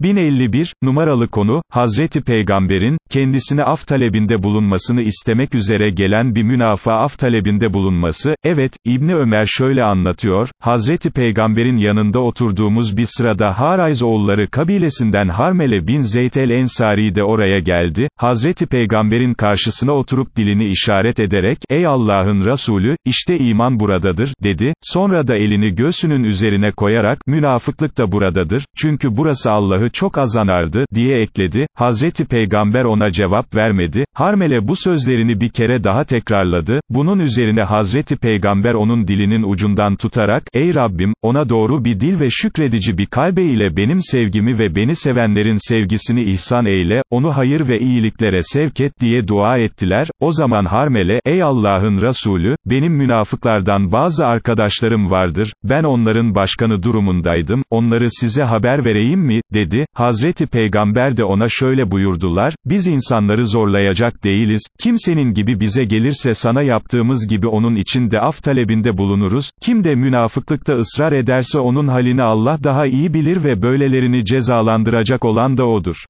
1051, numaralı konu, Hazreti Peygamber'in, kendisine af talebinde bulunmasını istemek üzere gelen bir münafığa af talebinde bulunması, evet, İbni Ömer şöyle anlatıyor, Hazreti Peygamber'in yanında oturduğumuz bir sırada Harayz oğulları kabilesinden Harmele bin Zeyd el-Ensari de oraya geldi, Hazreti Peygamber'in karşısına oturup dilini işaret ederek, ey Allah'ın Resulü, işte iman buradadır, dedi, sonra da elini göğsünün üzerine koyarak, münafıklık da buradadır, çünkü burası Allah'ı çok azanardı, diye ekledi, Hazreti Peygamber ona cevap vermedi, Harmele bu sözlerini bir kere daha tekrarladı, bunun üzerine Hazreti Peygamber onun dilinin ucundan tutarak, ey Rabbim, ona doğru bir dil ve şükredici bir kalbe ile benim sevgimi ve beni sevenlerin sevgisini ihsan eyle, onu hayır ve iyiliklere sevk et diye dua ettiler, o zaman Harmele, ey Allah'ın Resulü, benim münafıklardan bazı arkadaşlarım vardır, ben onların başkanı durumundaydım, onları size haber vereyim mi, dedi, Hazreti Peygamber de ona şöyle buyurdular, biz insanları zorlayacak değiliz, kimsenin gibi bize gelirse sana yaptığımız gibi onun için de af talebinde bulunuruz, kim de münafıklıkta ısrar ederse onun halini Allah daha iyi bilir ve böylelerini cezalandıracak olan da odur.